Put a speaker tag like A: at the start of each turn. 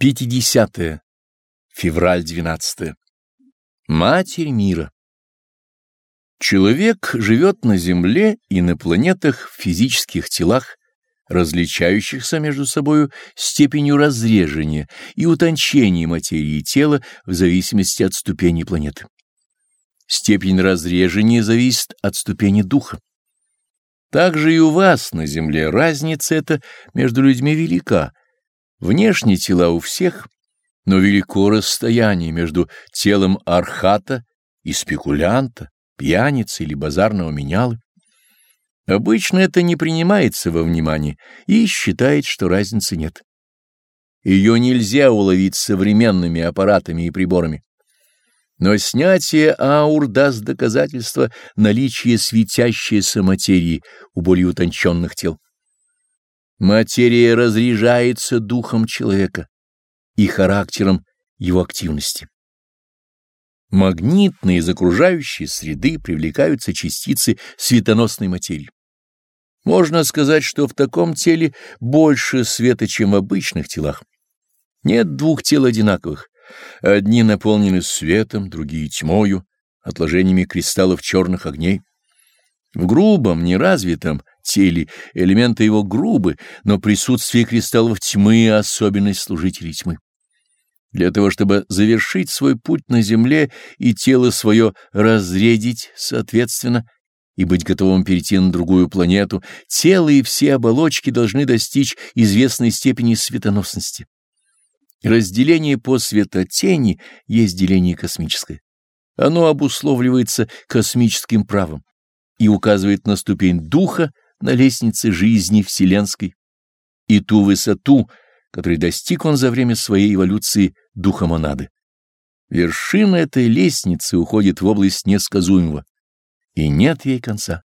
A: 50. -е. Февраль 12. Матерь мира. Человек живет на Земле и на планетах в физических телах, различающихся между собою степенью разрежения и утончения материи тела в зависимости от ступени планеты. Степень разрежения зависит от ступени духа. Также и у вас на Земле разница эта между людьми велика — Внешние тела у всех, но велико расстояние между телом архата и спекулянта, пьяницы или базарного менялы. Обычно это не принимается во внимание и считает, что разницы нет. Ее нельзя уловить современными аппаратами и приборами. Но снятие аур даст доказательство наличия светящейся материи у более утонченных тел. Материя разряжается духом человека и характером его активности. Магнитные из окружающей среды привлекаются частицы светоносной материи. Можно сказать, что в таком теле больше света, чем в обычных телах. Нет двух тел одинаковых. Одни наполнены светом, другие тьмою, отложениями кристаллов черных огней. В грубом, неразвитом теле элементы его грубы, но присутствие кристаллов тьмы — особенность служителей тьмы. Для того, чтобы завершить свой путь на земле и тело свое разрядить, соответственно, и быть готовым перейти на другую планету, тело и все оболочки должны достичь известной степени светоносности. Разделение по светотени есть деление космическое. Оно обусловливается космическим правом и указывает на ступень духа на лестнице жизни вселенской и ту высоту, которой достиг он за время своей эволюции духа монады. Вершина этой лестницы уходит в область несказуемого, и нет ей конца.